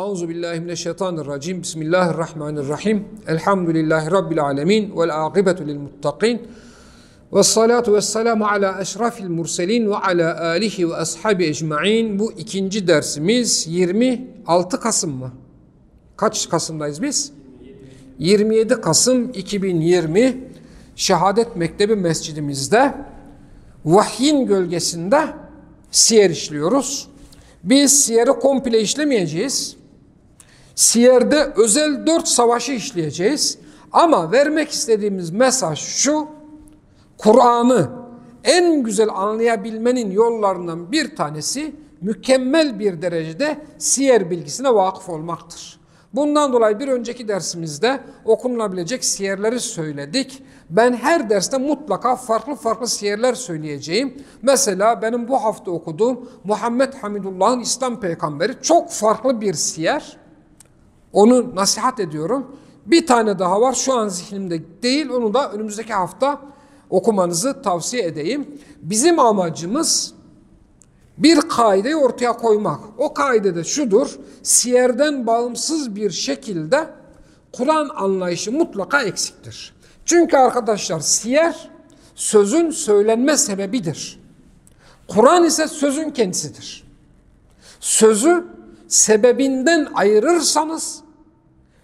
Euzu billahi mineşşeytanirracim. Bismillahirrahmanirrahim. Elhamdülillahi rabbil alamin ve'l akibetu lil muttaqin. Ve salatu ve selamu ala eşrafil murselin ve ala alihi ve ashabi ecmain. Bu ikinci dersimiz 26 Kasım mı? Kaç Kasım'dayız biz? 27 Kasım 2020 Şehadet Mektebi Mescidimizde vahyin gölgesinde siyer işliyoruz. Biz siyeri komple işlemeyeceğiz. Siyerde özel dört savaşı işleyeceğiz. Ama vermek istediğimiz mesaj şu, Kur'an'ı en güzel anlayabilmenin yollarından bir tanesi mükemmel bir derecede siyer bilgisine vakıf olmaktır. Bundan dolayı bir önceki dersimizde okunulabilecek siyerleri söyledik. Ben her derste mutlaka farklı farklı siyerler söyleyeceğim. Mesela benim bu hafta okuduğum Muhammed Hamidullah'ın İslam peygamberi çok farklı bir siyer. Onu nasihat ediyorum. Bir tane daha var şu an zihnimde değil onu da önümüzdeki hafta okumanızı tavsiye edeyim. Bizim amacımız bir kaideyi ortaya koymak. O kaide de şudur, siyerden bağımsız bir şekilde Kur'an anlayışı mutlaka eksiktir. Çünkü arkadaşlar siyer sözün söylenme sebebidir. Kur'an ise sözün kendisidir. Sözü sebebinden ayırırsanız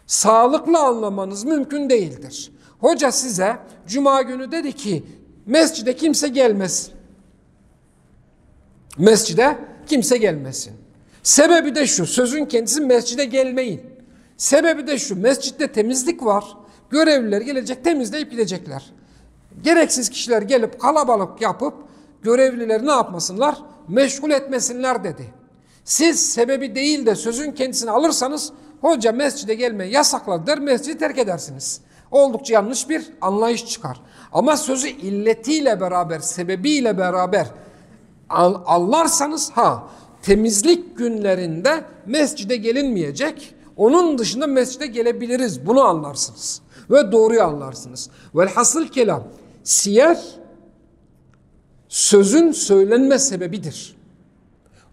sağlıklı anlamanız mümkün değildir. Hoca size cuma günü dedi ki mescide kimse gelmesin. Mescide kimse gelmesin. Sebebi de şu, sözün kendisi mescide gelmeyin. Sebebi de şu, mescitte temizlik var. Görevliler gelecek temizleyip gidecekler. Gereksiz kişiler gelip kalabalık yapıp görevlileri ne yapmasınlar? Meşgul etmesinler dedi. Siz sebebi değil de sözün kendisini alırsanız hoca mescide gelmeyi yasakladı der mescidi terk edersiniz. Oldukça yanlış bir anlayış çıkar. Ama sözü illetiyle beraber, sebebiyle beraber anlarsanız ha temizlik günlerinde mescide gelinmeyecek. Onun dışında mescide gelebiliriz. Bunu anlarsınız. Ve doğruyu anlarsınız. Velhasıl kelam siyer sözün söylenme sebebidir.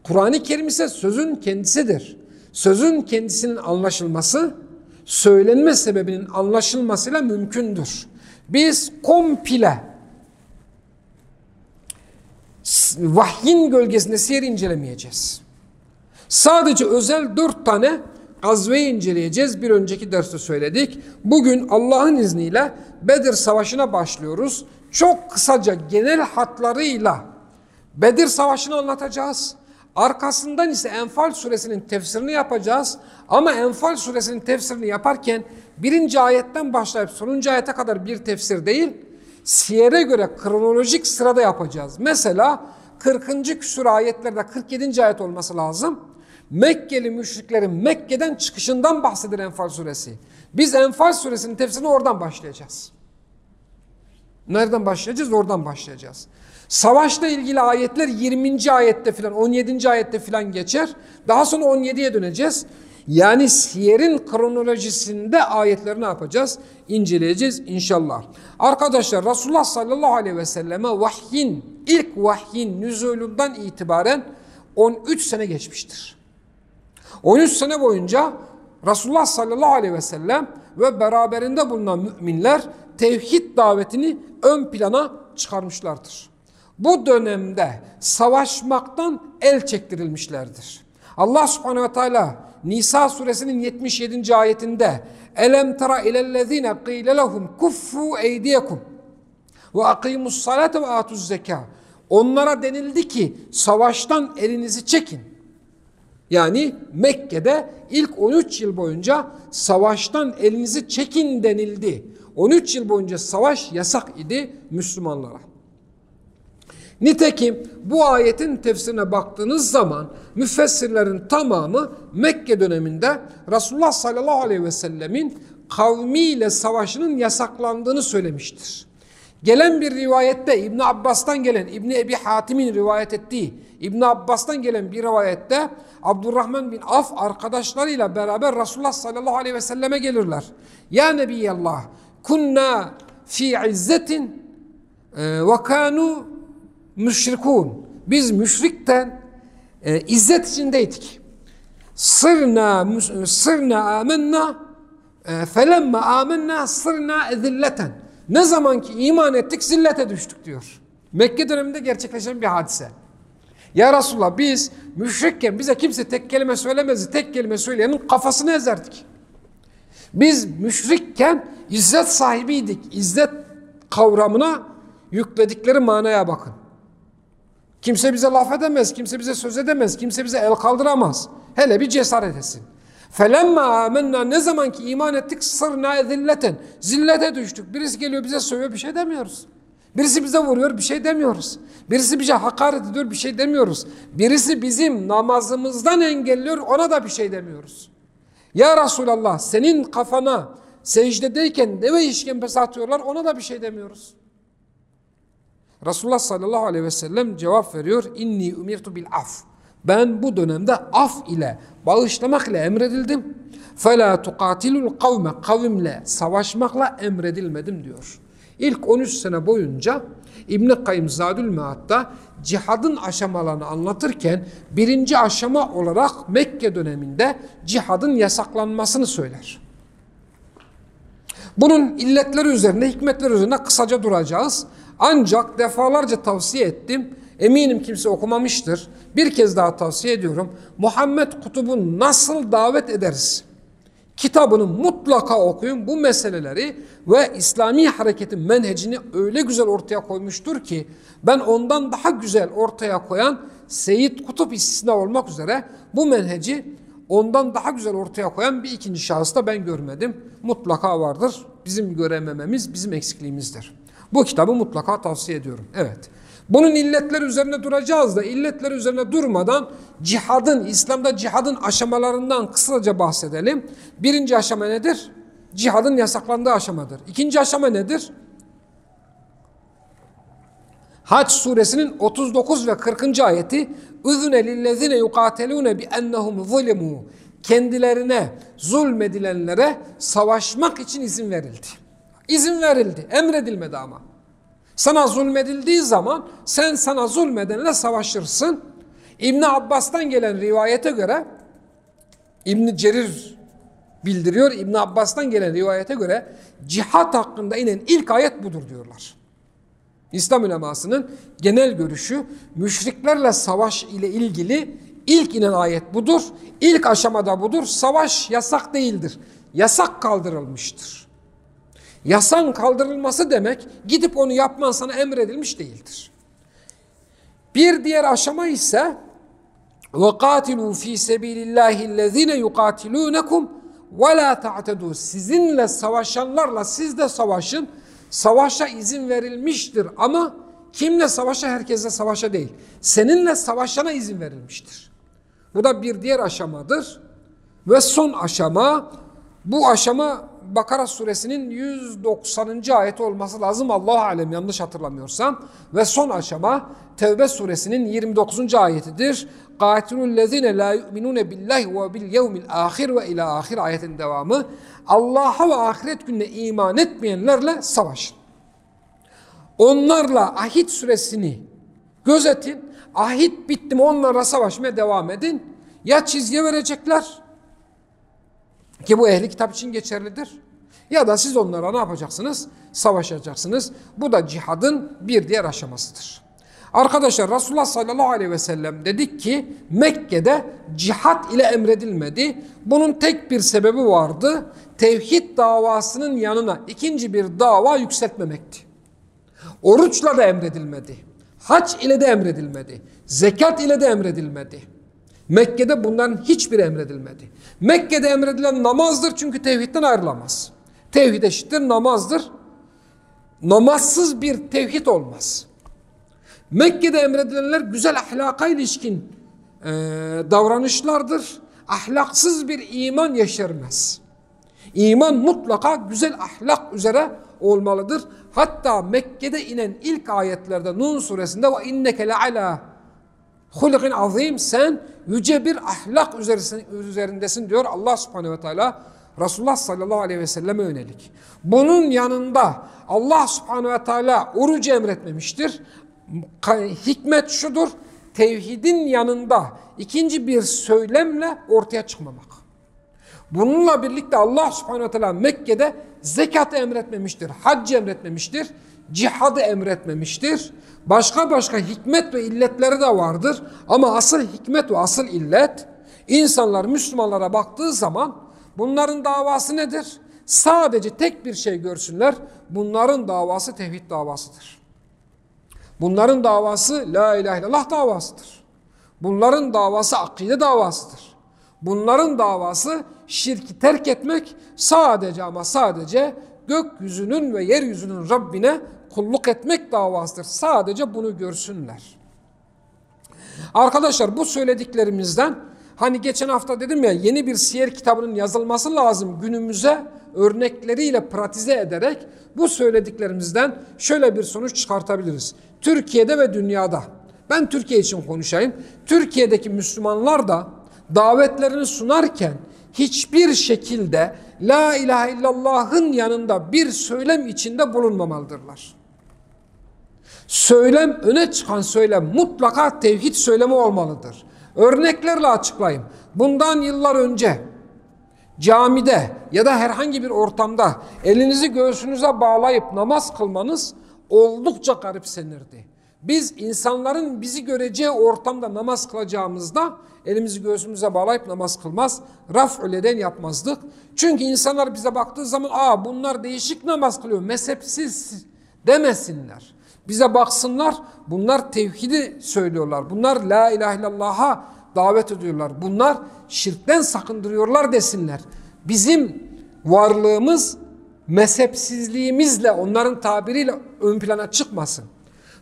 Kur'an-ı Kerim ise sözün kendisidir. Sözün kendisinin anlaşılması söylenme sebebinin anlaşılmasıyla mümkündür. Biz komple vahyin gölgesinde siyer incelemeyeceğiz. Sadece özel dört tane gazveyi inceleyeceğiz. Bir önceki derste söyledik. Bugün Allah'ın izniyle Bedir Savaşı'na başlıyoruz. Çok kısaca genel hatlarıyla Bedir Savaşı'nı anlatacağız. Arkasından ise Enfal suresinin tefsirini yapacağız. Ama Enfal suresinin tefsirini yaparken birinci ayetten başlayıp sonuncu ayete kadar bir tefsir değil, siyere göre kronolojik sırada yapacağız. Mesela 40. küsur ayetlerde 47. ayet olması lazım. Mekkeli müşriklerin Mekke'den çıkışından bahseder Enfal suresi. Biz Enfal suresinin tefsirini oradan başlayacağız. Nereden başlayacağız? Oradan başlayacağız. Savaşla ilgili ayetler 20. ayette filan 17. ayette filan geçer. Daha sonra 17'ye döneceğiz. Yani siyerin kronolojisinde ayetleri ne yapacağız? İnceleyeceğiz inşallah. Arkadaşlar Resulullah sallallahu aleyhi ve selleme vahyin, ilk vahyin nüzulundan itibaren 13 sene geçmiştir. 13 sene boyunca Resulullah sallallahu aleyhi ve sellem ve beraberinde bulunan müminler tevhid davetini ön plana çıkarmışlardır. Bu dönemde savaşmaktan el çektirilmişlerdir. Allah subhanehu ve teala Nisa suresinin 77. ayetinde Elem tera ilellezine qile lehum kuffu eydiyekum ve akimus salate ve atuz zeka. Onlara denildi ki savaştan elinizi çekin. Yani Mekke'de ilk 13 yıl boyunca savaştan elinizi çekin denildi. 13 yıl boyunca savaş yasak idi Müslümanlara. Nitekim bu ayetin tefsirine baktığınız zaman müfessirlerin tamamı Mekke döneminde Resulullah sallallahu aleyhi ve sellemin kavmiyle savaşının yasaklandığını söylemiştir. Gelen bir rivayette İbn Abbas'tan gelen İbn Ebi Hatim'in rivayet ettiği İbn Abbas'tan gelen bir rivayette Abdurrahman bin Af arkadaşlarıyla beraber Resulullah sallallahu aleyhi ve selleme gelirler. Ya Nebiyallah kunna fi izzetin ve kanu müşrikun. Biz müşrikten e, izzet içindeydik. Sırna sırna amenna e, felemma amenna sırna zilleten. Ne zaman ki iman ettik zillete düştük diyor. Mekke döneminde gerçekleşen bir hadise. Ya Resulallah biz müşrikken bize kimse tek kelime söylemezdi. Tek kelime söyleyenin kafasını ezerdik. Biz müşrikken izzet sahibiydik. İzzet kavramına yükledikleri manaya bakın. Kimse bize laf edemez, kimse bize söz edemez, kimse bize el kaldıramaz. Hele bir cesaret etsin. Felemma amennâ ne zaman ki iman ettik sırna zilleten. Zillete düştük. Birisi geliyor bize söylüyor bir şey demiyoruz. Birisi bize vuruyor bir şey demiyoruz. Birisi bize hakaret ediyor bir şey demiyoruz. Birisi bizim namazımızdan engelliyor ona da bir şey demiyoruz. Ya Resulallah senin kafana secdedeyken deve işkembesi atıyorlar ona da bir şey demiyoruz. Resulullah sallallahu aleyhi ve sellem cevap veriyor. İnni umirtu bil af. Ben bu dönemde af ile, bağışlamak ile emredildim. فَلَا تُقَاتِلُ الْقَوْمَ Kavimle savaşmakla emredilmedim diyor. İlk 13 sene boyunca İbn-i Kayyum Zadül Mead'da cihadın aşamalarını anlatırken birinci aşama olarak Mekke döneminde cihadın yasaklanmasını söyler. Bunun illetleri üzerine, hikmetleri üzerine kısaca duracağız. Ancak defalarca tavsiye ettim. Eminim kimse okumamıştır. Bir kez daha tavsiye ediyorum. Muhammed Kutub'un Nasıl Davet Ederiz? kitabını mutlaka okuyun. Bu meseleleri ve İslami hareketin menhecini öyle güzel ortaya koymuştur ki ben ondan daha güzel ortaya koyan Seyyid Kutup istisna olmak üzere bu menheci ondan daha güzel ortaya koyan bir ikinci şahıs da ben görmedim. Mutlaka vardır. Bizim göremememiz bizim eksikliğimizdir. Bu kitabı mutlaka tavsiye ediyorum. Evet. Bunun illetleri üzerine duracağız da illetler üzerine durmadan cihadın, İslam'da cihadın aşamalarından kısaca bahsedelim. Birinci aşama nedir? Cihadın yasaklandığı aşamadır. İkinci aşama nedir? Hac suresinin 39 ve 40. ayeti اُذْنَ لِلَّذِينَ يُقَاتَلُونَ بِأَنَّهُمْ ظُلِمُوا Kendilerine zulmedilenlere savaşmak için izin verildi. İzin verildi, emredilmedi ama. Sana zulmedildiği zaman sen sana zulmedenle savaşırsın. İbn Abbas'tan gelen rivayete göre İbn Cerir bildiriyor. İbn Abbas'tan gelen rivayete göre cihat hakkında inen ilk ayet budur diyorlar. İslam ulemasının genel görüşü müşriklerle savaş ile ilgili ilk inen ayet budur. İlk aşamada budur. Savaş yasak değildir. Yasak kaldırılmıştır. Yasan kaldırılması demek gidip onu yapman sana emredilmiş değildir. Bir diğer aşama ise وَقَاتِلُوا ف۪ي سَب۪يلِ اللّٰهِ الَّذ۪ينَ يُقَاتِلُونَكُمْ وَلَا تَعْتَدُوا Sizinle savaşanlarla siz de savaşın. Savaşa izin verilmiştir ama kimle savaşa herkesle savaşa değil. Seninle savaşana izin verilmiştir. Bu da bir diğer aşamadır. Ve son aşama bu aşama Bakara suresinin 190. ayet olması lazım. Allah alem yanlış hatırlamıyorsam. Ve son aşama Tevbe suresinin 29. ayetidir. قَاتِلُوا الَّذِينَ لَا يُؤْمِنُونَ بِاللّٰهِ وَبِالْيَوْمِ الْآخِرِ ve ila ahir ayetin devamı. Allah'a ve ahiret gününe iman etmeyenlerle savaşın. Onlarla ahit süresini gözetin. Ahit bitti mi onlarla savaşmaya devam edin. Ya çizgiye verecekler ki bu ehli kitap için geçerlidir. Ya da siz onlara ne yapacaksınız? Savaşacaksınız. Bu da cihadın bir diğer aşamasıdır. Arkadaşlar Resulullah sallallahu aleyhi ve sellem dedik ki Mekke'de cihat ile emredilmedi. Bunun tek bir sebebi vardı. Tevhid davasının yanına ikinci bir dava yükseltmemekti. Oruçla da emredilmedi. Hac ile de emredilmedi. Zekat ile de emredilmedi. Mekke'de bunların hiçbir emredilmedi. Mekke'de emredilen namazdır çünkü tevhidden ayrılamaz. Tevhid eşittir namazdır. Namazsız bir tevhid olmaz. Mekke'de emredilenler güzel ahlaka ilişkin e, davranışlardır. Ahlaksız bir iman yeşermez. İman mutlaka güzel ahlak üzere olmalıdır. Hatta Mekke'de inen ilk ayetlerde Nun suresinde ve inneke le ala hulikin azim sen yüce bir ahlak üzerindesin diyor Allah subhanehu ve teala Resulullah sallallahu aleyhi ve selleme yönelik. Bunun yanında Allah subhanehu ve teala orucu emretmemiştir. Hikmet şudur, tevhidin yanında ikinci bir söylemle ortaya çıkmamak. Bununla birlikte Allah subhanahu teala Mekke'de zekatı emretmemiştir, haccı emretmemiştir, cihadı emretmemiştir. Başka başka hikmet ve illetleri de vardır. Ama asıl hikmet ve asıl illet insanlar Müslümanlara baktığı zaman bunların davası nedir? Sadece tek bir şey görsünler. Bunların davası tevhid davasıdır. Bunların davası la ilahe illallah davasıdır. Bunların davası akide davasıdır. Bunların davası şirki terk etmek sadece ama sadece gökyüzünün ve yeryüzünün Rabbine kulluk etmek davasıdır. Sadece bunu görsünler. Arkadaşlar bu söylediklerimizden hani geçen hafta dedim ya yeni bir siyer kitabının yazılması lazım günümüze örnekleriyle pratize ederek bu söylediklerimizden şöyle bir sonuç çıkartabiliriz. Türkiye'de ve dünyada ben Türkiye için konuşayım. Türkiye'deki Müslümanlar da davetlerini sunarken hiçbir şekilde La ilahe illallah'ın yanında bir söylem içinde bulunmamalıdırlar. Söylem öne çıkan söylem mutlaka tevhid söylemi olmalıdır. Örneklerle açıklayayım. Bundan yıllar önce camide ya da herhangi bir ortamda elinizi göğsünüze bağlayıp namaz kılmanız oldukça garipsenirdi. Biz insanların bizi göreceği ortamda namaz kılacağımızda elimizi göğsümüze bağlayıp namaz kılmaz. Raf'üleden yapmazdık. Çünkü insanlar bize baktığı zaman aa bunlar değişik namaz kılıyor mezhepsiz demesinler. Bize baksınlar bunlar tevhidi söylüyorlar. Bunlar la ilahe illallah'a davet ediyorlar. Bunlar şirkten sakındırıyorlar desinler. Bizim varlığımız mezhepsizliğimizle onların tabiriyle ön plana çıkmasın.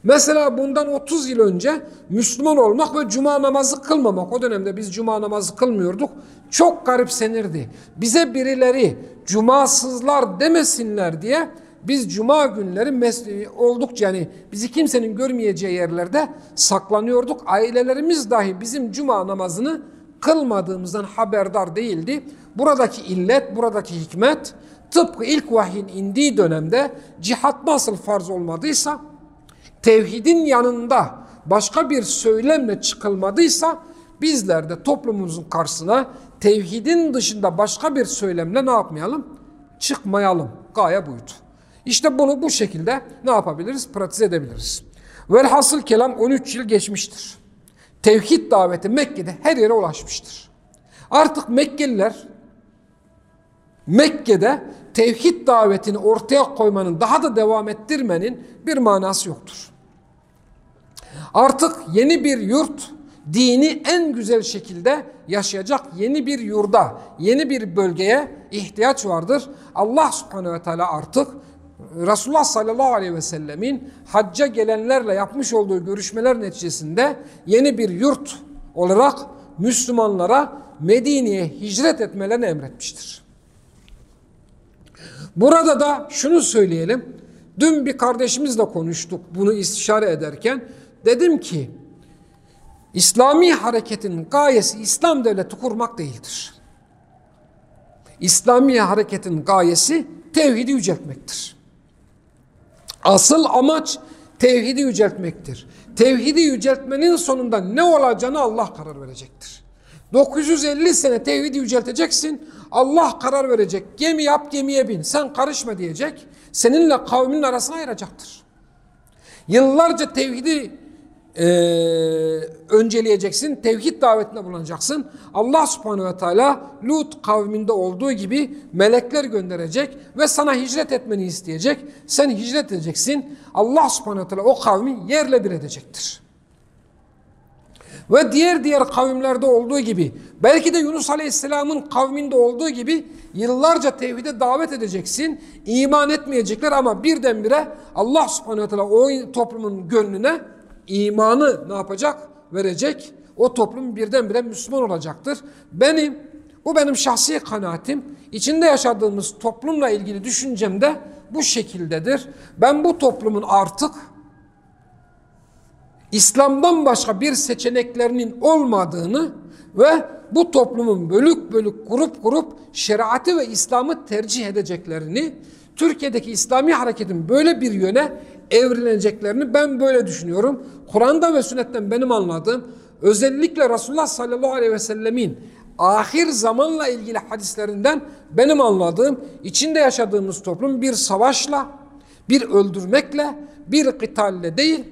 Mesela bundan 30 yıl önce Müslüman olmak ve cuma namazı kılmamak. O dönemde biz cuma namazı kılmıyorduk. Çok garipsenirdi. Bize birileri cumasızlar demesinler diye biz cuma günleri oldukça yani bizi kimsenin görmeyeceği yerlerde saklanıyorduk. Ailelerimiz dahi bizim cuma namazını kılmadığımızdan haberdar değildi. Buradaki illet, buradaki hikmet tıpkı ilk vahyin indiği dönemde cihat nasıl farz olmadıysa tevhidin yanında başka bir söylemle çıkılmadıysa bizler de toplumumuzun karşısına tevhidin dışında başka bir söylemle ne yapmayalım? Çıkmayalım. Gaye buydu. İşte bunu bu şekilde ne yapabiliriz? Pratize edebiliriz. Velhasıl kelam 13 yıl geçmiştir. Tevhid daveti Mekke'de her yere ulaşmıştır. Artık Mekkeliler Mekke'de tevhid davetini ortaya koymanın daha da devam ettirmenin bir manası yoktur. Artık yeni bir yurt dini en güzel şekilde yaşayacak yeni bir yurda, yeni bir bölgeye ihtiyaç vardır. Allah subhanehu ve teala artık Resulullah sallallahu aleyhi ve sellemin hacca gelenlerle yapmış olduğu görüşmeler neticesinde yeni bir yurt olarak Müslümanlara Medine'ye hicret etmelerini emretmiştir. Burada da şunu söyleyelim. Dün bir kardeşimizle konuştuk bunu istişare ederken. Dedim ki İslami hareketin gayesi İslam devleti kurmak değildir. İslami hareketin gayesi tevhidi yüceltmektir. Asıl amaç tevhidi yüceltmektir. Tevhidi yüceltmenin sonunda ne olacağını Allah karar verecektir. 950 sene tevhidi yücelteceksin. Allah karar verecek. Gemi yap gemiye bin. Sen karışma diyecek. Seninle kavmin arasına ayıracaktır. Yıllarca tevhidi e, önceleyeceksin. Tevhid davetinde bulunacaksın. Allah subhanehu ve teala Lut kavminde olduğu gibi melekler gönderecek ve sana hicret etmeni isteyecek. Sen hicret edeceksin. Allah subhanehu ve teala o kavmi yerle bir edecektir. Ve diğer diğer kavimlerde olduğu gibi belki de Yunus Aleyhisselam'ın kavminde olduğu gibi yıllarca tevhide davet edeceksin. iman etmeyecekler ama birdenbire Allah subhanehu ve teala o toplumun gönlüne imanı ne yapacak? Verecek. O toplum birdenbire Müslüman olacaktır. Benim, bu benim şahsi kanaatim. İçinde yaşadığımız toplumla ilgili düşüncem de bu şekildedir. Ben bu toplumun artık İslam'dan başka bir seçeneklerinin olmadığını ve bu toplumun bölük bölük grup grup şeriatı ve İslam'ı tercih edeceklerini, Türkiye'deki İslami hareketin böyle bir yöne evrileceklerini ben böyle düşünüyorum. Kur'an'da ve sünnetten benim anladığım özellikle Resulullah sallallahu aleyhi ve sellemin ahir zamanla ilgili hadislerinden benim anladığım içinde yaşadığımız toplum bir savaşla, bir öldürmekle, bir kitalle değil,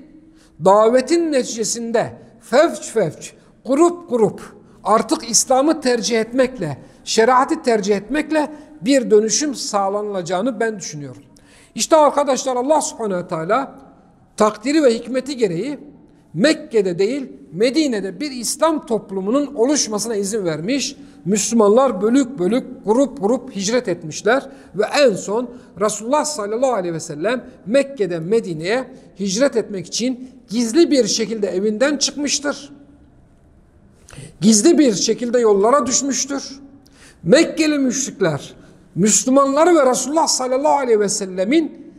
davetin neticesinde fevç fevç, grup grup artık İslam'ı tercih etmekle, şeriatı tercih etmekle bir dönüşüm sağlanılacağını ben düşünüyorum. İşte arkadaşlar Allah subhanehu teala takdiri ve hikmeti gereği Mekke'de değil Medine'de bir İslam toplumunun oluşmasına izin vermiş. Müslümanlar bölük bölük grup grup hicret etmişler ve en son Resulullah sallallahu aleyhi ve sellem Mekke'den Medine'ye hicret etmek için gizli bir şekilde evinden çıkmıştır. Gizli bir şekilde yollara düşmüştür. Mekkeli müşrikler Müslümanları ve Resulullah sallallahu aleyhi ve sellemin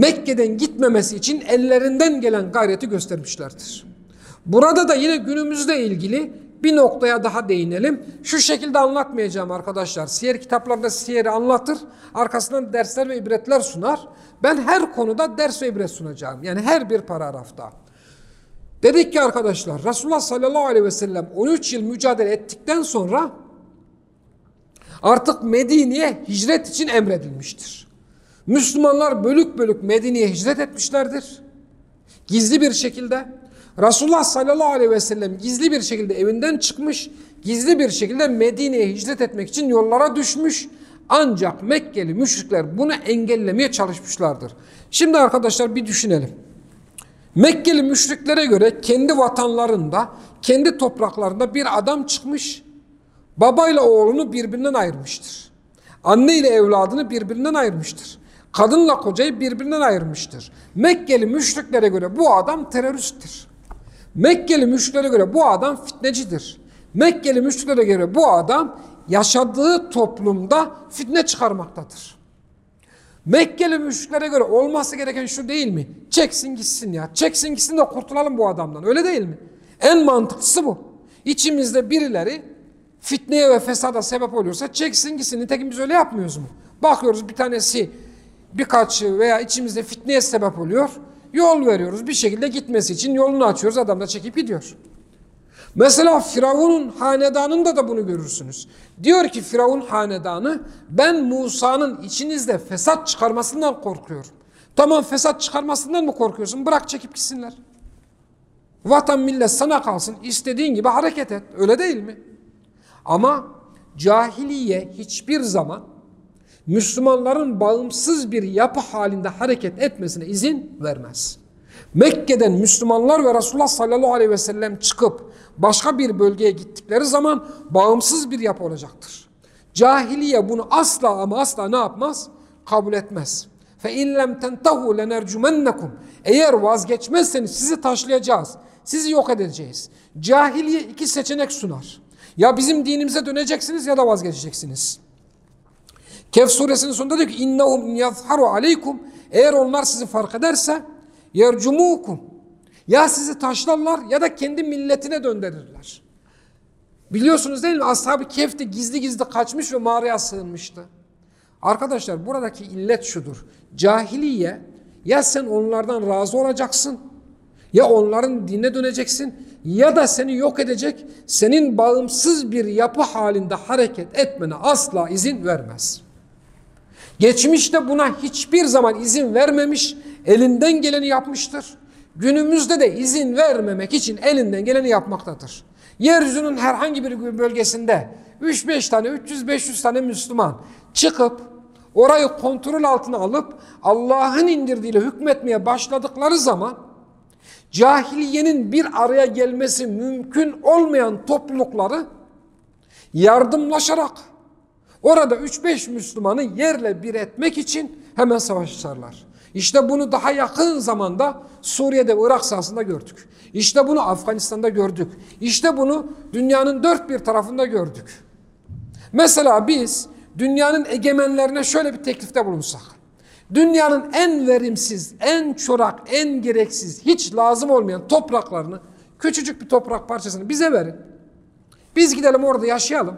Mekke'den gitmemesi için ellerinden gelen gayreti göstermişlerdir. Burada da yine günümüzle ilgili bir noktaya daha değinelim. Şu şekilde anlatmayacağım arkadaşlar. Siyer kitaplarında siyeri anlatır. Arkasından dersler ve ibretler sunar. Ben her konuda ders ve ibret sunacağım. Yani her bir paragrafta. Dedik ki arkadaşlar Resulullah sallallahu aleyhi ve sellem 13 yıl mücadele ettikten sonra artık Medine'ye hicret için emredilmiştir. Müslümanlar bölük bölük Medine'ye hicret etmişlerdir. Gizli bir şekilde. Resulullah sallallahu aleyhi ve sellem gizli bir şekilde evinden çıkmış, gizli bir şekilde Medine'ye hicret etmek için yollara düşmüş. Ancak Mekkeli müşrikler bunu engellemeye çalışmışlardır. Şimdi arkadaşlar bir düşünelim. Mekkeli müşriklere göre kendi vatanlarında, kendi topraklarında bir adam çıkmış, babayla oğlunu birbirinden ayırmıştır. Anne ile evladını birbirinden ayırmıştır. Kadınla kocayı birbirinden ayırmıştır. Mekkeli müşriklere göre bu adam teröristtir. Mekkeli müşriklere göre bu adam fitnecidir. Mekkeli müşriklere göre bu adam yaşadığı toplumda fitne çıkarmaktadır. Mekkeli müşriklere göre olması gereken şu değil mi? Çeksin gitsin ya. Çeksin gitsin de kurtulalım bu adamdan. Öyle değil mi? En mantıklısı bu. İçimizde birileri fitneye ve fesada sebep oluyorsa çeksin gitsin. Nitekim biz öyle yapmıyoruz mu? Bakıyoruz bir tanesi birkaç veya içimizde fitneye sebep oluyor. Yol veriyoruz. Bir şekilde gitmesi için yolunu açıyoruz. Adam da çekip gidiyor. Mesela Firavun'un hanedanında da bunu görürsünüz. Diyor ki Firavun hanedanı ben Musa'nın içinizde fesat çıkarmasından korkuyorum. Tamam fesat çıkarmasından mı korkuyorsun? Bırak çekip gitsinler. Vatan millet sana kalsın. İstediğin gibi hareket et. Öyle değil mi? Ama cahiliye hiçbir zaman Müslümanların bağımsız bir yapı halinde hareket etmesine izin vermez. Mekke'den Müslümanlar ve Resulullah sallallahu aleyhi ve sellem çıkıp başka bir bölgeye gittikleri zaman bağımsız bir yapı olacaktır. Cahiliye bunu asla ama asla ne yapmaz? Kabul etmez. İn lem tentehu lenercumennekum. Eğer vazgeçmezseniz sizi taşlayacağız. Sizi yok edeceğiz. Cahiliye iki seçenek sunar. Ya bizim dinimize döneceksiniz ya da vazgeçeceksiniz. Kehf suresinin sonunda diyor ki innehum yazharu aleykum eğer onlar sizi fark ederse yercumukum ya sizi taşlarlar ya da kendi milletine döndürürler. Biliyorsunuz değil mi? Ashab-ı Kehf de gizli gizli kaçmış ve mağaraya sığınmıştı. Arkadaşlar buradaki illet şudur. Cahiliye ya sen onlardan razı olacaksın ya onların dinine döneceksin ya da seni yok edecek senin bağımsız bir yapı halinde hareket etmene asla izin vermez. Geçmişte buna hiçbir zaman izin vermemiş, elinden geleni yapmıştır. Günümüzde de izin vermemek için elinden geleni yapmaktadır. Yeryüzünün herhangi bir bölgesinde 3-5 tane, 300-500 tane Müslüman çıkıp orayı kontrol altına alıp Allah'ın indirdiğiyle hükmetmeye başladıkları zaman cahiliyenin bir araya gelmesi mümkün olmayan toplulukları yardımlaşarak Orada 3-5 Müslümanı yerle bir etmek için hemen savaş. İşte bunu daha yakın zamanda Suriye'de Irak sahasında gördük. İşte bunu Afganistan'da gördük. İşte bunu dünyanın dört bir tarafında gördük. Mesela biz dünyanın egemenlerine şöyle bir teklifte bulunsak. Dünyanın en verimsiz, en çorak, en gereksiz, hiç lazım olmayan topraklarını, küçücük bir toprak parçasını bize verin. Biz gidelim orada yaşayalım.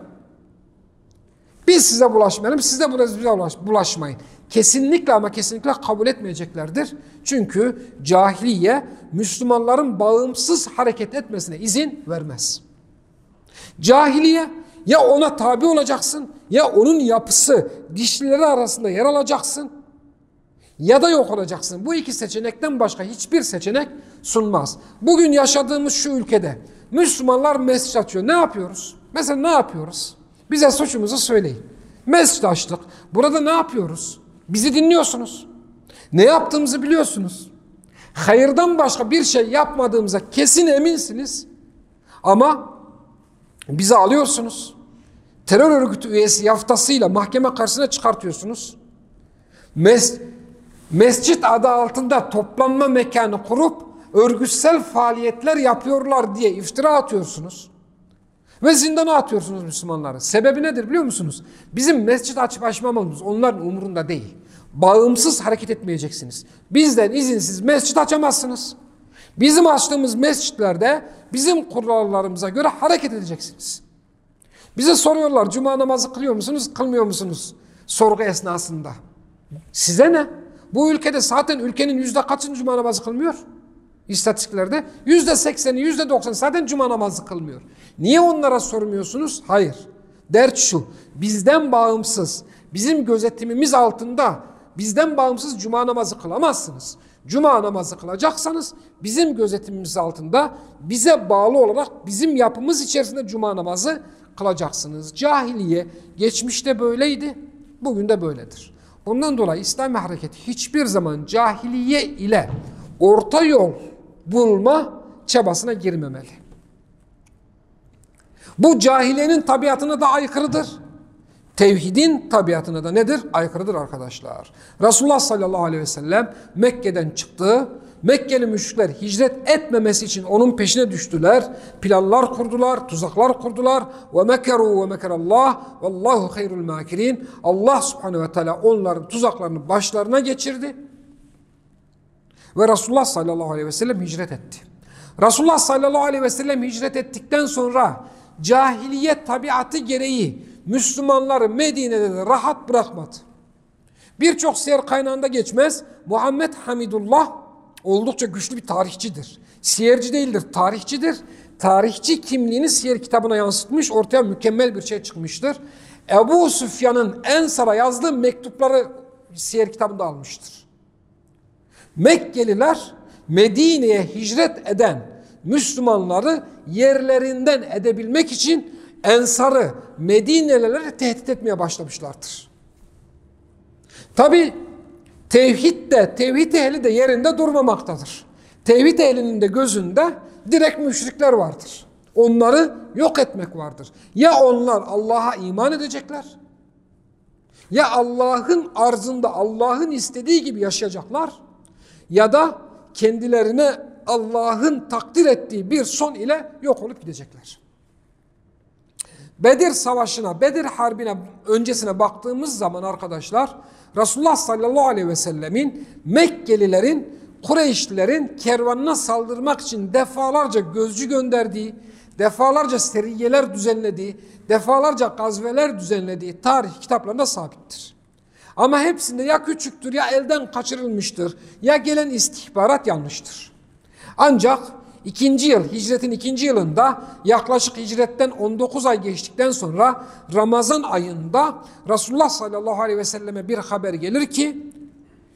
Biz size bulaşmayalım, siz de bize bulaş, bulaşmayın. kesinlikle ama kesinlikle kabul etmeyeceklerdir. Çünkü cahiliye Müslümanların bağımsız hareket etmesine izin vermez. Cahiliye ya ona tabi olacaksın ya onun yapısı dişlileri arasında yer alacaksın ya da yok olacaksın. Bu iki seçenekten başka hiçbir seçenek sunmaz. Bugün yaşadığımız şu ülkede Müslümanlar mescid açıyor. Ne yapıyoruz? Mesela ne yapıyoruz? Bize suçumuzu söyleyin. Mescid açtık. Burada ne yapıyoruz? Bizi dinliyorsunuz. Ne yaptığımızı biliyorsunuz. Hayırdan başka bir şey yapmadığımıza kesin eminsiniz. Ama bizi alıyorsunuz. Terör örgütü üyesi yaftasıyla mahkeme karşısına çıkartıyorsunuz. Mes mescit adı altında toplanma mekanı kurup örgütsel faaliyetler yapıyorlar diye iftira atıyorsunuz. Ve zindana atıyorsunuz Müslümanları. Sebebi nedir biliyor musunuz? Bizim mescit açıp açmamamız onların umurunda değil. Bağımsız hareket etmeyeceksiniz. Bizden izinsiz mescit açamazsınız. Bizim açtığımız mescitlerde bizim kurallarımıza göre hareket edeceksiniz. Bize soruyorlar cuma namazı kılıyor musunuz, kılmıyor musunuz? Sorgu esnasında. Size ne? Bu ülkede zaten ülkenin yüzde kaçın cuma namazı kılmıyor? İstatistiklerde yüzde sekseni, yüzde doksan zaten cuma namazı kılmıyor. Niye onlara sormuyorsunuz? Hayır. Dert şu, bizden bağımsız, bizim gözetimimiz altında bizden bağımsız cuma namazı kılamazsınız. Cuma namazı kılacaksanız bizim gözetimimiz altında bize bağlı olarak bizim yapımız içerisinde cuma namazı kılacaksınız. Cahiliye geçmişte böyleydi, bugün de böyledir. Ondan dolayı İslami hareket hiçbir zaman cahiliye ile orta yol bulma çabasına girmemeli. Bu cahiliyenin tabiatına da aykırıdır. Tevhidin tabiatına da nedir? Aykırıdır arkadaşlar. Resulullah sallallahu aleyhi ve sellem Mekke'den çıktı. Mekkeli müşrikler hicret etmemesi için onun peşine düştüler. Planlar kurdular, tuzaklar kurdular. Ve mekeru ve mekerallah vallahu hayrul makirin. Allah subhanehu ve teala onların tuzaklarını başlarına geçirdi. Ve Resulullah sallallahu aleyhi ve sellem hicret etti. Resulullah sallallahu aleyhi ve sellem hicret ettikten sonra cahiliyet tabiatı gereği Müslümanları Medine'de de rahat bırakmadı. Birçok siyer kaynağında geçmez. Muhammed Hamidullah oldukça güçlü bir tarihçidir. Siyerci değildir, tarihçidir. Tarihçi kimliğini siyer kitabına yansıtmış, ortaya mükemmel bir şey çıkmıştır. Ebu Süfyan'ın Ensar'a yazdığı mektupları siyer kitabında almıştır. Mekkeliler Medine'ye hicret eden Müslümanları yerlerinden edebilmek için Ensar'ı, Medinelileri tehdit etmeye başlamışlardır. Tabi tevhid de, tevhid ehli de yerinde durmamaktadır. Tevhid ehlinin de gözünde direkt müşrikler vardır. Onları yok etmek vardır. Ya onlar Allah'a iman edecekler, ya Allah'ın arzında Allah'ın istediği gibi yaşayacaklar, ya da kendilerine Allah'ın takdir ettiği bir son ile yok olup gidecekler. Bedir Savaşı'na, Bedir Harbi'ne öncesine baktığımız zaman arkadaşlar Resulullah sallallahu aleyhi ve sellemin Mekkelilerin, Kureyşlilerin kervanına saldırmak için defalarca gözcü gönderdiği, defalarca seriyeler düzenlediği, defalarca gazveler düzenlediği tarih kitaplarında sabittir. Ama hepsinde ya küçüktür ya elden kaçırılmıştır ya gelen istihbarat yanlıştır. Ancak ikinci yıl, hicretin ikinci yılında yaklaşık hicretten 19 ay geçtikten sonra Ramazan ayında Resulullah sallallahu aleyhi ve selleme bir haber gelir ki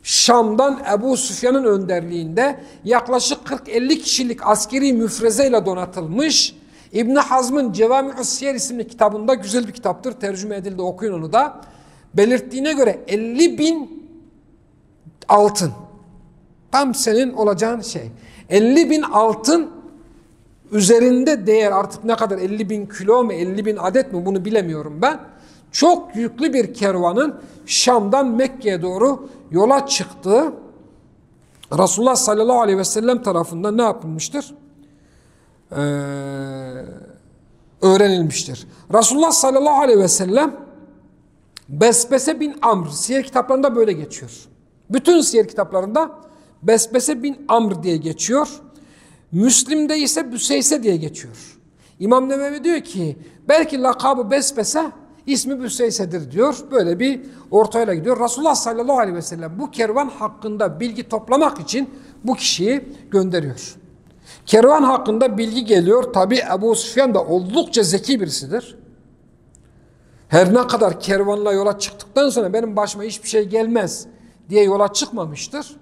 Şam'dan Ebu Süfyan'ın önderliğinde yaklaşık 40-50 kişilik askeri müfrezeyle donatılmış İbni Hazm'ın Cevami Siyer isimli kitabında güzel bir kitaptır. Tercüme edildi okuyun onu da. Belirttiğine göre 50 bin altın. Tam senin olacağın şey. 50 bin altın üzerinde değer artık ne kadar 50 bin kilo mu 50 bin adet mi bunu bilemiyorum ben. Çok yüklü bir kervanın Şam'dan Mekke'ye doğru yola çıktığı Resulullah sallallahu aleyhi ve sellem tarafından ne yapılmıştır? Ee, öğrenilmiştir. Resulullah sallallahu aleyhi ve sellem Besbese bin Amr siyer kitaplarında böyle geçiyor. Bütün siyer kitaplarında Besbese bin Amr diye geçiyor. Müslim'de ise Büseyse diye geçiyor. İmam Nevevi diyor ki belki lakabı Besbese İsmi Büseyse'dir diyor. Böyle bir ortayla gidiyor. Resulullah sallallahu aleyhi ve sellem bu kervan hakkında bilgi toplamak için bu kişiyi gönderiyor. Kervan hakkında bilgi geliyor. Tabi Ebu Süfyan da oldukça zeki birisidir. Her ne kadar kervanla yola çıktıktan sonra benim başıma hiçbir şey gelmez diye yola çıkmamıştır.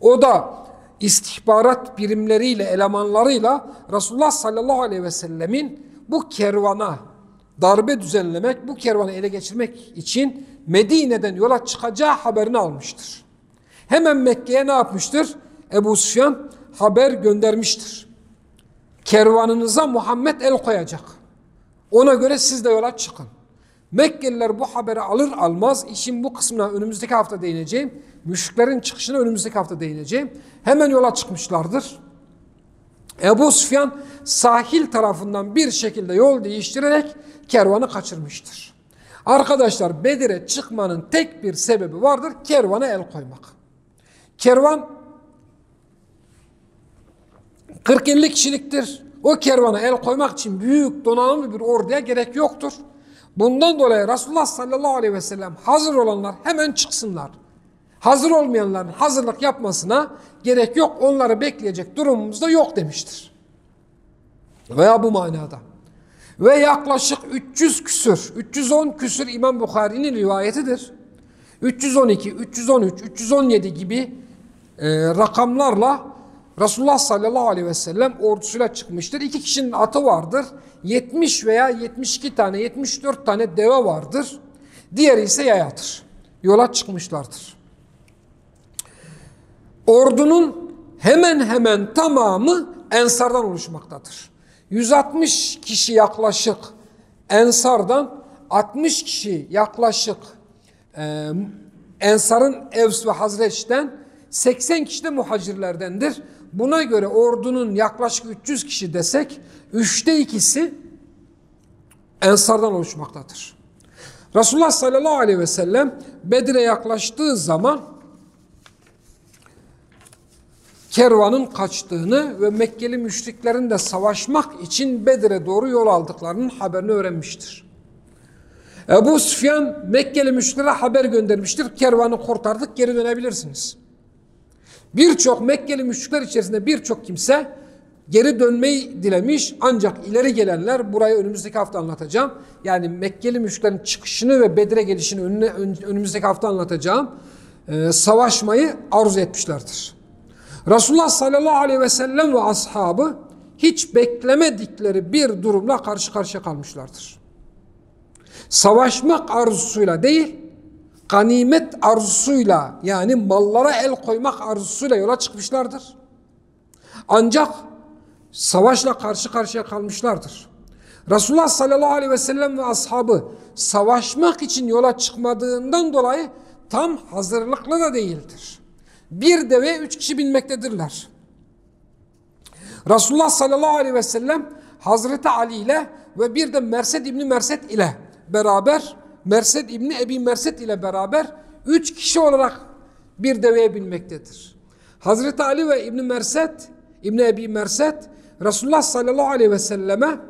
O da istihbarat birimleriyle, elemanlarıyla Resulullah sallallahu aleyhi ve sellemin bu kervana darbe düzenlemek, bu kervanı ele geçirmek için Medine'den yola çıkacağı haberini almıştır. Hemen Mekke'ye ne yapmıştır? Ebu Süfyan haber göndermiştir. Kervanınıza Muhammed el koyacak. Ona göre siz de yola çıkın. Mekkeliler bu haberi alır almaz işin bu kısmına önümüzdeki hafta değineceğim. Müşriklerin çıkışına önümüzdeki hafta değineceğim. Hemen yola çıkmışlardır. Ebu Süfyan sahil tarafından bir şekilde yol değiştirerek kervanı kaçırmıştır. Arkadaşlar Bedir'e çıkmanın tek bir sebebi vardır. Kervana el koymak. Kervan 40-50 kişiliktir. O kervana el koymak için büyük donanımlı bir orduya gerek yoktur. Bundan dolayı Resulullah sallallahu aleyhi ve sellem hazır olanlar hemen çıksınlar. Hazır olmayanların hazırlık yapmasına gerek yok. Onları bekleyecek durumumuz da yok demiştir. Veya bu manada. Ve yaklaşık 300 küsür, 310 küsür İmam Bukhari'nin rivayetidir. 312, 313, 317 gibi e, rakamlarla Resulullah sallallahu aleyhi ve sellem ordusuyla çıkmıştır. İki kişinin atı vardır. 70 veya 72 tane, 74 tane deve vardır. Diğeri ise yayadır. Yola çıkmışlardır. Ordunun hemen hemen tamamı ensardan oluşmaktadır. 160 kişi yaklaşık ensardan, 60 kişi yaklaşık e, ensarın Evs ve Hazreç'ten, 80 kişi de muhacirlerdendir. Buna göre ordunun yaklaşık 300 kişi desek, üçte ikisi ensardan oluşmaktadır. Resulullah sallallahu aleyhi ve sellem Bedir'e yaklaştığı zaman kervanın kaçtığını ve Mekkeli müşriklerin de savaşmak için Bedir'e doğru yol aldıklarının haberini öğrenmiştir. Ebu Süfyan Mekkeli müşriklere haber göndermiştir. Kervanı kurtardık geri dönebilirsiniz. Birçok Mekkeli müşrikler içerisinde birçok kimse geri dönmeyi dilemiş ancak ileri gelenler burayı önümüzdeki hafta anlatacağım. Yani Mekkeli müşriklerin çıkışını ve Bedir'e gelişini önüne, önümüzdeki hafta anlatacağım. Ee, savaşmayı arzu etmişlerdir. Resulullah sallallahu aleyhi ve sellem ve ashabı hiç beklemedikleri bir durumla karşı karşıya kalmışlardır. Savaşmak arzusuyla değil, ganimet arzusuyla yani mallara el koymak arzusuyla yola çıkmışlardır. Ancak savaşla karşı karşıya kalmışlardır. Resulullah sallallahu aleyhi ve sellem ve ashabı savaşmak için yola çıkmadığından dolayı tam hazırlıklı da değildir. Bir deve üç kişi binmektedirler. Resulullah sallallahu aleyhi ve sellem Hazreti Ali ile ve bir de Mersed İbni Mersed ile beraber Mersed İbni Ebi Mersed ile beraber üç kişi olarak bir deveye binmektedir. Hazreti Ali ve İbni Mersed, İbni Ebi Mersed Resulullah sallallahu aleyhi ve selleme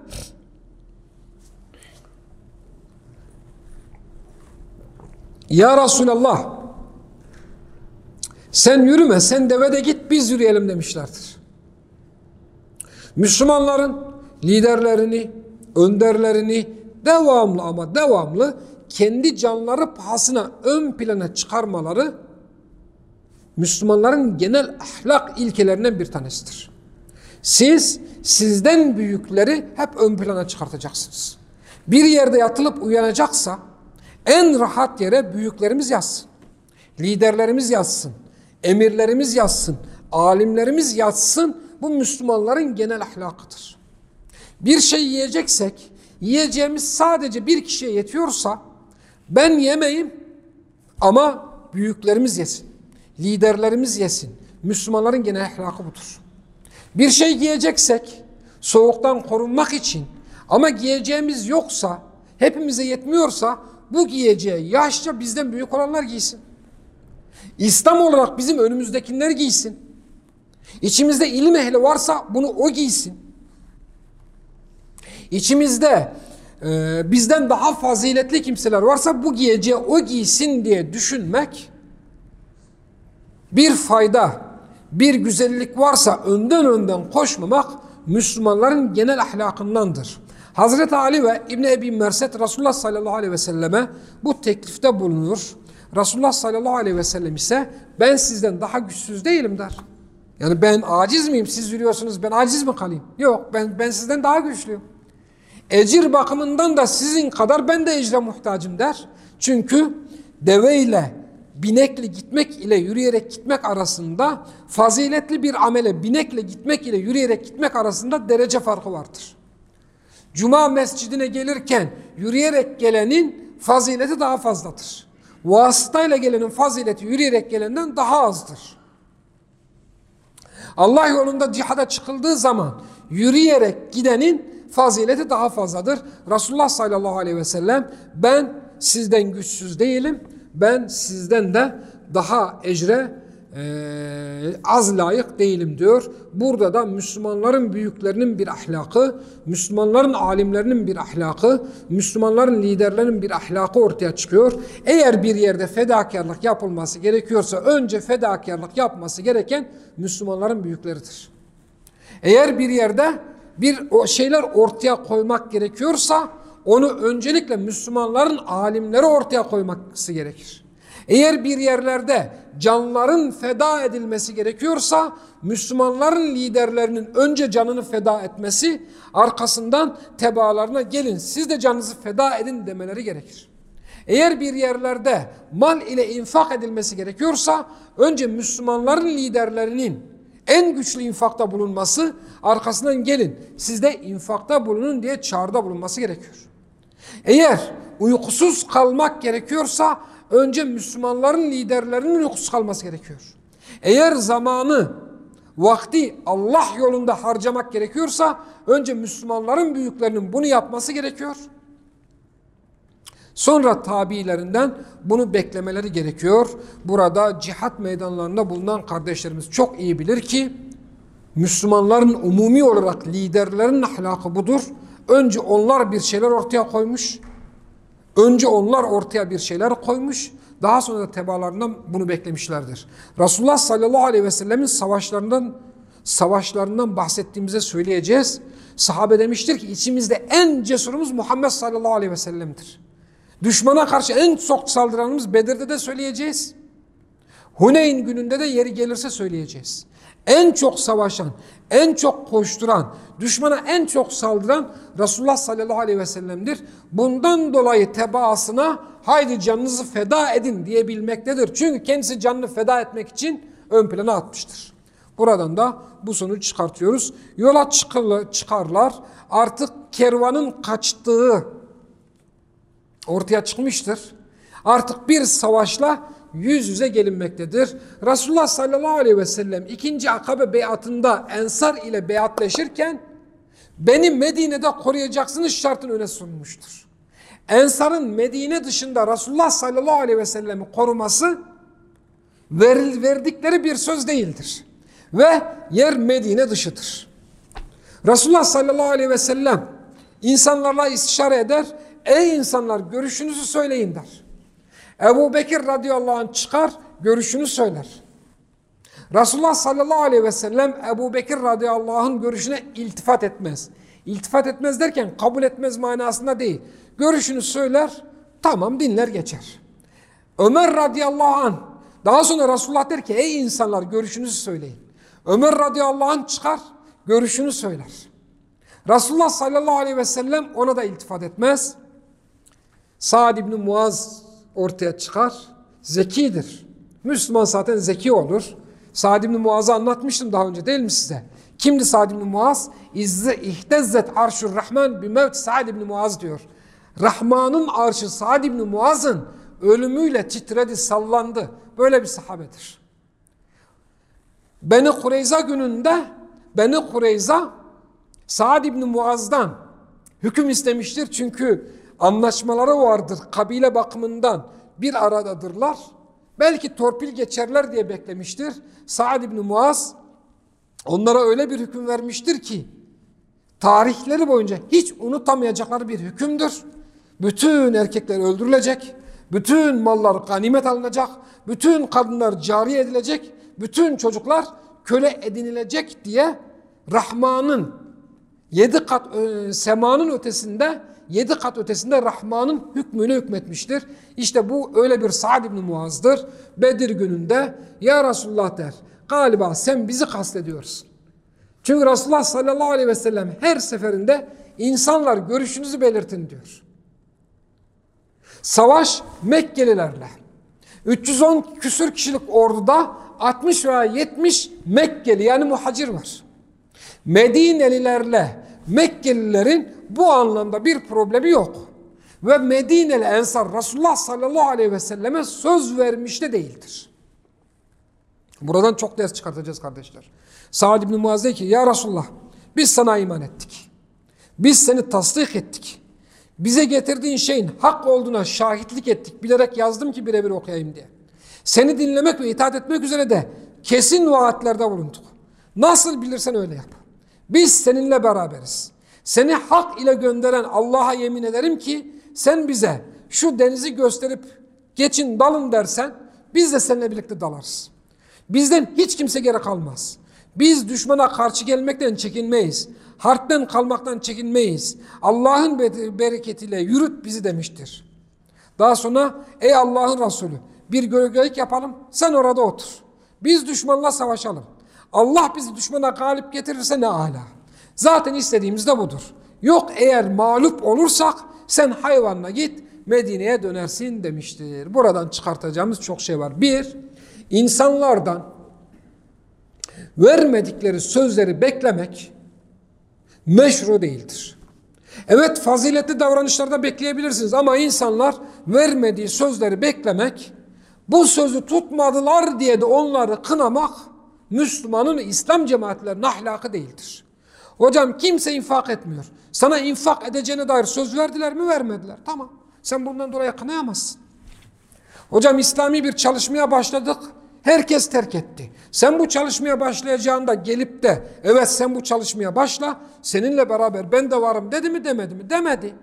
Ya Resulallah sen yürüme sen devede git biz yürüyelim demişlerdir. Müslümanların liderlerini, önderlerini devamlı ama devamlı kendi canları pahasına ön plana çıkarmaları Müslümanların genel ahlak ilkelerinden bir tanesidir. Siz sizden büyükleri hep ön plana çıkartacaksınız. Bir yerde yatılıp uyanacaksa en rahat yere büyüklerimiz yazsın. Liderlerimiz yazsın. Emirlerimiz yazsın. Alimlerimiz yazsın. Bu Müslümanların genel ahlakıdır. Bir şey yiyeceksek yiyeceğimiz sadece bir kişiye yetiyorsa ben yemeyim ama büyüklerimiz yesin. Liderlerimiz yesin. Müslümanların genel ahlakı budur. Bir şey giyeceksek soğuktan korunmak için ama giyeceğimiz yoksa hepimize yetmiyorsa bu giyeceği yaşça bizden büyük olanlar giysin. İslam olarak bizim önümüzdekiler giysin. İçimizde ilim ehli varsa bunu o giysin. İçimizde e, bizden daha faziletli kimseler varsa bu giyeceği o giysin diye düşünmek bir fayda, bir güzellik varsa önden önden koşmamak Müslümanların genel ahlakındandır. Hazreti Ali ve İbn Ebi Merset Resulullah sallallahu aleyhi ve selleme bu teklifte bulunur. Resulullah sallallahu aleyhi ve sellem ise ben sizden daha güçsüz değilim der. Yani ben aciz miyim? Siz yürüyorsunuz ben aciz mi kalayım? Yok ben ben sizden daha güçlüyüm. Ecir bakımından da sizin kadar ben de ecre muhtacım der. Çünkü deveyle binekle gitmek ile yürüyerek gitmek arasında faziletli bir amele binekle gitmek ile yürüyerek gitmek arasında derece farkı vardır. Cuma mescidine gelirken yürüyerek gelenin fazileti daha fazladır. Vasıtayla gelenin fazileti yürüyerek gelenden daha azdır. Allah yolunda cihada çıkıldığı zaman yürüyerek gidenin fazileti daha fazladır. Resulullah sallallahu aleyhi ve sellem ben sizden güçsüz değilim. Ben sizden de daha ecre e, az layık değilim diyor. Burada da Müslümanların büyüklerinin bir ahlakı, Müslümanların alimlerinin bir ahlakı, Müslümanların liderlerinin bir ahlakı ortaya çıkıyor. Eğer bir yerde fedakarlık yapılması gerekiyorsa önce fedakarlık yapması gereken Müslümanların büyükleridir. Eğer bir yerde bir o şeyler ortaya koymak gerekiyorsa onu öncelikle Müslümanların alimleri ortaya koyması gerekir. Eğer bir yerlerde canların feda edilmesi gerekiyorsa Müslümanların liderlerinin önce canını feda etmesi arkasından tebaalarına gelin siz de canınızı feda edin demeleri gerekir. Eğer bir yerlerde mal ile infak edilmesi gerekiyorsa önce Müslümanların liderlerinin en güçlü infakta bulunması arkasından gelin siz de infakta bulunun diye çağrıda bulunması gerekiyor. Eğer uykusuz kalmak gerekiyorsa önce Müslümanların liderlerinin uykusuz kalması gerekiyor. Eğer zamanı, vakti Allah yolunda harcamak gerekiyorsa önce Müslümanların büyüklerinin bunu yapması gerekiyor. Sonra tabiilerinden bunu beklemeleri gerekiyor. Burada cihat meydanlarında bulunan kardeşlerimiz çok iyi bilir ki Müslümanların umumi olarak liderlerin ahlakı budur. Önce onlar bir şeyler ortaya koymuş. Önce onlar ortaya bir şeyler koymuş. Daha sonra da tebaalarından bunu beklemişlerdir. Resulullah sallallahu aleyhi ve sellemin savaşlarından savaşlarından bahsettiğimize söyleyeceğiz. Sahabe demiştir ki içimizde en cesurumuz Muhammed sallallahu aleyhi ve sellem'dir. Düşmana karşı en çok saldıranımız Bedir'de de söyleyeceğiz. Huneyn gününde de yeri gelirse söyleyeceğiz. En çok savaşan, en çok koşturan, düşmana en çok saldıran Resulullah sallallahu aleyhi ve sellem'dir. Bundan dolayı tebaasına haydi canınızı feda edin diyebilmektedir. Çünkü kendisi canını feda etmek için ön plana atmıştır. Buradan da bu sonucu çıkartıyoruz. Yola çıkarlar. Artık kervanın kaçtığı ortaya çıkmıştır. Artık bir savaşla yüz yüze gelinmektedir. Resulullah sallallahu aleyhi ve sellem ikinci akabe beyatında ensar ile beyatleşirken beni Medine'de koruyacaksınız şartını öne sunmuştur. Ensar'ın Medine dışında Resulullah sallallahu aleyhi ve sellemi koruması veril, verdikleri bir söz değildir. Ve yer Medine dışıdır. Resulullah sallallahu aleyhi ve sellem insanlarla istişare eder. Ey insanlar görüşünüzü söyleyin der. Ebu Bekir radıyallahu anh çıkar görüşünü söyler. Resulullah sallallahu aleyhi ve sellem Ebu Bekir radıyallahu anh görüşüne iltifat etmez. İltifat etmez derken kabul etmez manasında değil. Görüşünü söyler tamam dinler geçer. Ömer radıyallahu anh daha sonra Resulullah der ki ey insanlar görüşünüzü söyleyin. Ömer radıyallahu anh çıkar görüşünü söyler. Resulullah sallallahu aleyhi ve sellem ona da iltifat etmez. Sa'd ibn Muaz ortaya çıkar. Zekidir. Müslüman zaten zeki olur. Sa'd ibn Muaz'ı anlatmıştım daha önce değil mi size? Kimdi Sa'd ibn Muaz? İzze ihtezzet arşur rahman bi mevt Sa'd ibn Muaz diyor. Rahman'ın arşı Sa'd ibn Muaz'ın ölümüyle titredi, sallandı. Böyle bir sahabedir. Beni Kureyza gününde Beni Kureyza Sa'd ibn Muaz'dan hüküm istemiştir. Çünkü anlaşmaları vardır kabile bakımından bir aradadırlar. Belki torpil geçerler diye beklemiştir. Sa'd ibn Muaz onlara öyle bir hüküm vermiştir ki tarihleri boyunca hiç unutamayacakları bir hükümdür. Bütün erkekler öldürülecek, bütün mallar ganimet alınacak, bütün kadınlar cari edilecek, bütün çocuklar köle edinilecek diye Rahman'ın yedi kat e, semanın ötesinde yedi kat ötesinde Rahman'ın hükmünü hükmetmiştir. İşte bu öyle bir Sa'd ibn Muaz'dır. Bedir gününde ya Resulullah der galiba sen bizi kastediyorsun. Çünkü Resulullah sallallahu aleyhi ve sellem her seferinde insanlar görüşünüzü belirtin diyor. Savaş Mekkelilerle. 310 küsür kişilik orduda 60 veya 70 Mekkeli yani muhacir var. Medinelilerle Mekkelilerin bu anlamda bir problemi yok. Ve Medineli Ensar Resulullah sallallahu aleyhi ve selleme söz vermiş de değildir. Buradan çok ders çıkartacağız kardeşler. Sa'd ibn Muaz ki ya Resulullah biz sana iman ettik. Biz seni tasdik ettik. Bize getirdiğin şeyin hak olduğuna şahitlik ettik. Bilerek yazdım ki birebir okuyayım diye. Seni dinlemek ve itaat etmek üzere de kesin vaatlerde bulunduk. Nasıl bilirsen öyle yap. Biz seninle beraberiz. Seni hak ile gönderen Allah'a yemin ederim ki sen bize şu denizi gösterip geçin dalın dersen biz de seninle birlikte dalarız. Bizden hiç kimse geri kalmaz. Biz düşmana karşı gelmekten çekinmeyiz. Harpten kalmaktan çekinmeyiz. Allah'ın bereketiyle yürüt bizi demiştir. Daha sonra ey Allah'ın Resulü bir gölgelik yapalım sen orada otur. Biz düşmanla savaşalım. Allah bizi düşmana galip getirirse ne ala. Zaten istediğimiz de budur. Yok eğer mağlup olursak sen hayvanla git Medine'ye dönersin demiştir. Buradan çıkartacağımız çok şey var. Bir, insanlardan vermedikleri sözleri beklemek meşru değildir. Evet faziletli davranışlarda bekleyebilirsiniz ama insanlar vermediği sözleri beklemek, bu sözü tutmadılar diye de onları kınamak Müslümanın İslam cemaatlerinin ahlakı değildir. Hocam kimse infak etmiyor. Sana infak edeceğine dair söz verdiler mi vermediler. Tamam sen bundan dolayı kınayamazsın. Hocam İslami bir çalışmaya başladık. Herkes terk etti. Sen bu çalışmaya başlayacağında gelip de evet sen bu çalışmaya başla seninle beraber ben de varım dedi mi demedi mi? Demedi.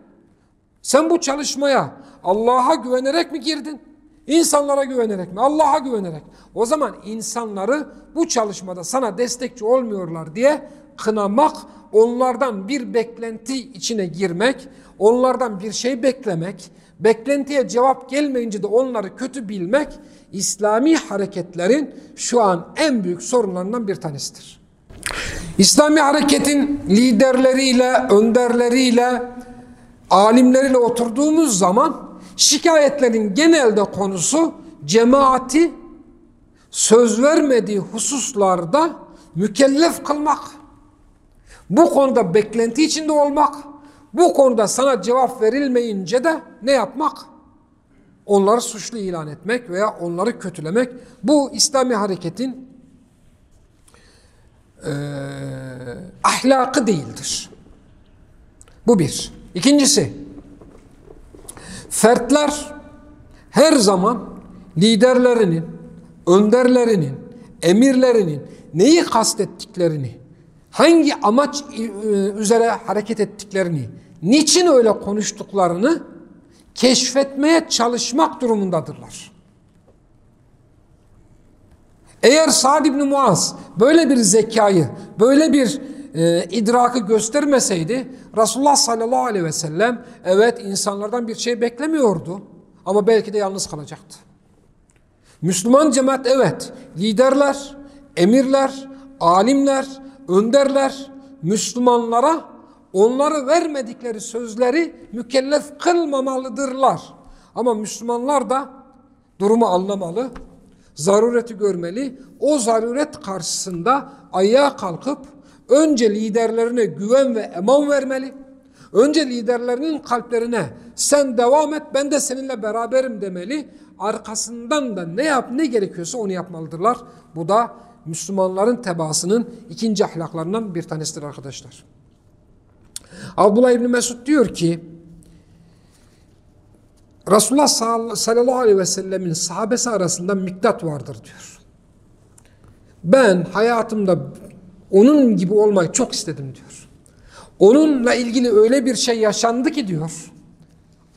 Sen bu çalışmaya Allah'a güvenerek mi girdin? İnsanlara güvenerek mi? Allah'a güvenerek. O zaman insanları bu çalışmada sana destekçi olmuyorlar diye kınamak, onlardan bir beklenti içine girmek, onlardan bir şey beklemek, beklentiye cevap gelmeyince de onları kötü bilmek İslami hareketlerin şu an en büyük sorunlarından bir tanesidir. İslami hareketin liderleriyle, önderleriyle, alimleriyle oturduğumuz zaman şikayetlerin genelde konusu cemaati söz vermediği hususlarda mükellef kılmak. Bu konuda beklenti içinde olmak, bu konuda sana cevap verilmeyince de ne yapmak? Onları suçlu ilan etmek veya onları kötülemek. Bu İslami hareketin e, ahlakı değildir. Bu bir. İkincisi, fertler her zaman liderlerinin, önderlerinin, emirlerinin neyi kastettiklerini, hangi amaç e, üzere hareket ettiklerini, niçin öyle konuştuklarını keşfetmeye çalışmak durumundadırlar. Eğer Sa'd ibn Muaz böyle bir zekayı, böyle bir e, idrakı göstermeseydi Resulullah sallallahu aleyhi ve sellem evet insanlardan bir şey beklemiyordu ama belki de yalnız kalacaktı. Müslüman cemaat evet liderler, emirler, alimler, önderler Müslümanlara onları vermedikleri sözleri mükellef kılmamalıdırlar. Ama Müslümanlar da durumu anlamalı, zarureti görmeli. O zaruret karşısında ayağa kalkıp önce liderlerine güven ve eman vermeli. Önce liderlerinin kalplerine sen devam et ben de seninle beraberim demeli. Arkasından da ne yap ne gerekiyorsa onu yapmalıdırlar. Bu da Müslümanların tebaasının ikinci ahlaklarından bir tanesidir arkadaşlar. Abdullah İbni Mesud diyor ki Resulullah sallallahu aleyhi ve sellemin sahabesi arasında miktat vardır diyor. Ben hayatımda onun gibi olmayı çok istedim diyor. Onunla ilgili öyle bir şey yaşandı ki diyor.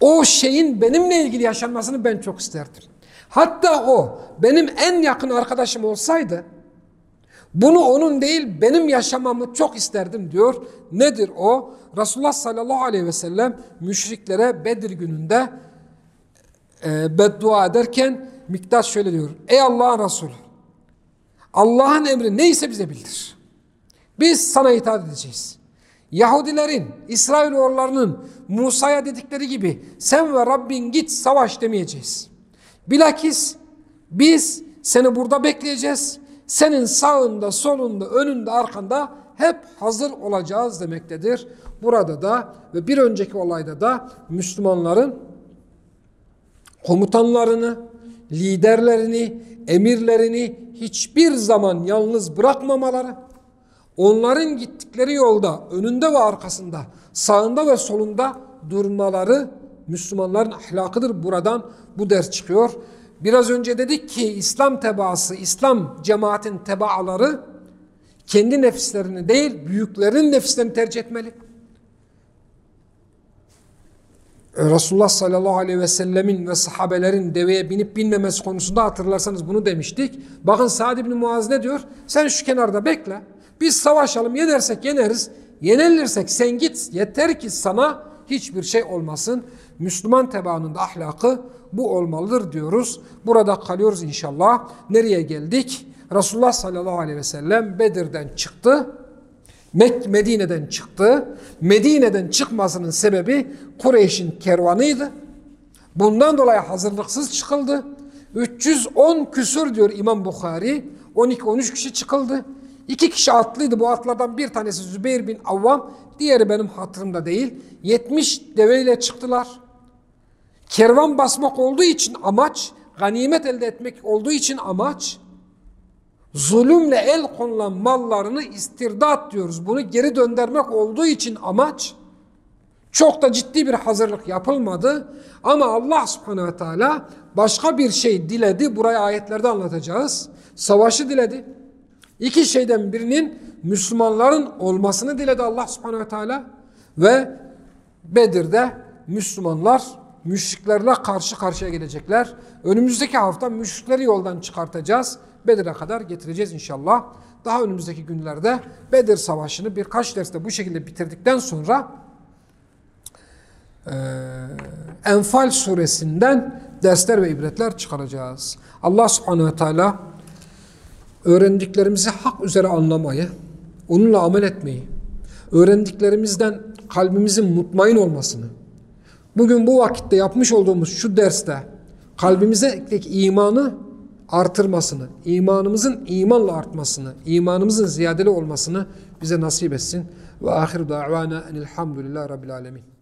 O şeyin benimle ilgili yaşanmasını ben çok isterdim. Hatta o benim en yakın arkadaşım olsaydı bunu onun değil benim yaşamamı çok isterdim diyor. Nedir o? Resulullah sallallahu aleyhi ve sellem müşriklere Bedir gününde e, beddua ederken Miktat şöyle diyor. Ey Allah'ın Resulü Allah'ın emri neyse bize bildir. Biz sana itaat edeceğiz. Yahudilerin, İsrailoğullarının Musa'ya dedikleri gibi sen ve Rabbin git savaş demeyeceğiz. Bilakis biz seni burada bekleyeceğiz. Senin sağında, solunda, önünde, arkanda hep hazır olacağız demektedir. Burada da ve bir önceki olayda da Müslümanların komutanlarını, liderlerini, emirlerini hiçbir zaman yalnız bırakmamaları, onların gittikleri yolda önünde ve arkasında, sağında ve solunda durmaları Müslümanların ahlakıdır. Buradan bu ders çıkıyor. Biraz önce dedik ki İslam tebaası, İslam cemaatin tebaaları kendi nefislerini değil büyüklerin nefislerini tercih etmeli. Resulullah sallallahu aleyhi ve sellemin ve sahabelerin deveye binip binmemesi konusunda hatırlarsanız bunu demiştik. Bakın Sa'd ibn Muaz ne diyor? Sen şu kenarda bekle. Biz savaşalım yenersek yeneriz. Yenilirsek sen git yeter ki sana hiçbir şey olmasın. Müslüman tebaanın da ahlakı bu olmalıdır diyoruz. Burada kalıyoruz inşallah. Nereye geldik? Resulullah sallallahu aleyhi ve sellem Bedir'den çıktı. Medine'den çıktı. Medine'den çıkmasının sebebi Kureyş'in kervanıydı. Bundan dolayı hazırlıksız çıkıldı. 310 küsur diyor İmam Bukhari. 12-13 kişi çıkıldı. İki kişi atlıydı. Bu atlardan bir tanesi Zübeyir bin Avvam. Diğeri benim hatırımda değil. 70 deveyle çıktılar. Kervan basmak olduğu için amaç, ganimet elde etmek olduğu için amaç, zulümle el konulan mallarını istirdat diyoruz. Bunu geri döndürmek olduğu için amaç çok da ciddi bir hazırlık yapılmadı. Ama Allah subhanehu ve teala başka bir şey diledi. Burayı ayetlerde anlatacağız. Savaşı diledi. İki şeyden birinin Müslümanların olmasını diledi Allah subhanehu ve teala. Ve Bedir'de Müslümanlar müşriklerle karşı karşıya gelecekler. Önümüzdeki hafta müşrikleri yoldan çıkartacağız. Bedir'e kadar getireceğiz inşallah. Daha önümüzdeki günlerde Bedir Savaşı'nı birkaç derste bu şekilde bitirdikten sonra Enfal suresinden dersler ve ibretler çıkaracağız. Allah subhanehu ve teala öğrendiklerimizi hak üzere anlamayı, onunla amel etmeyi, öğrendiklerimizden kalbimizin mutmain olmasını, bugün bu vakitte yapmış olduğumuz şu derste kalbimizdeki imanı artırmasını, imanımızın imanla artmasını, imanımızın ziyadeli olmasını bize nasip etsin. Ve ahir da'vana enilhamdülillahi rabbil alemin.